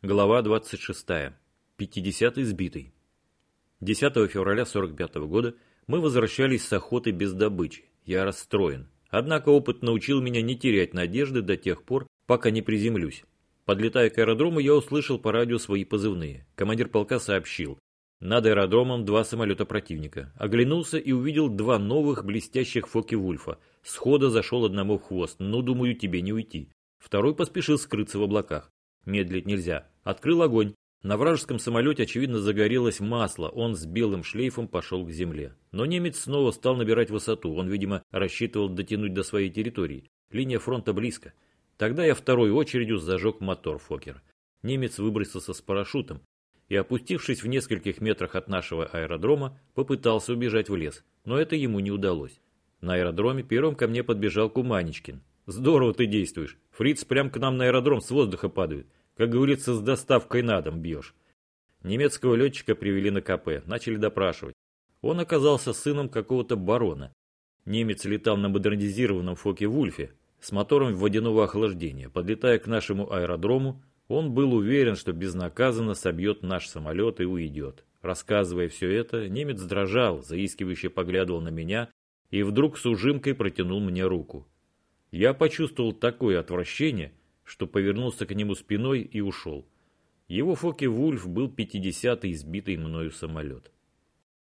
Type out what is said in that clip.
Глава 26. 50-й сбитый. 10 февраля 45 года мы возвращались с охоты без добычи. Я расстроен. Однако опыт научил меня не терять надежды до тех пор, пока не приземлюсь. Подлетая к аэродрому, я услышал по радио свои позывные. Командир полка сообщил. Над аэродромом два самолета противника. Оглянулся и увидел два новых блестящих Фоки-Вульфа. Схода зашел одному в хвост. Ну, думаю, тебе не уйти. Второй поспешил скрыться в облаках. Медлить нельзя. Открыл огонь. На вражеском самолете, очевидно, загорелось масло. Он с белым шлейфом пошел к земле. Но немец снова стал набирать высоту. Он, видимо, рассчитывал дотянуть до своей территории. Линия фронта близко. Тогда я второй очередью зажег мотор Фокер. Немец выбросился с парашютом и, опустившись в нескольких метрах от нашего аэродрома, попытался убежать в лес. Но это ему не удалось. На аэродроме первым ко мне подбежал Куманечкин. «Здорово ты действуешь. Фриц прям к нам на аэродром с воздуха падает. Как говорится, с доставкой на дом бьешь». Немецкого летчика привели на КП, начали допрашивать. Он оказался сыном какого-то барона. Немец летал на модернизированном Фоке-Вульфе с мотором водяного охлаждения. Подлетая к нашему аэродрому, он был уверен, что безнаказанно собьет наш самолет и уйдет. Рассказывая все это, немец дрожал, заискивающе поглядывал на меня и вдруг с ужимкой протянул мне руку. Я почувствовал такое отвращение, что повернулся к нему спиной и ушел. Его Фоке-Вульф был 50-й избитый мною самолет.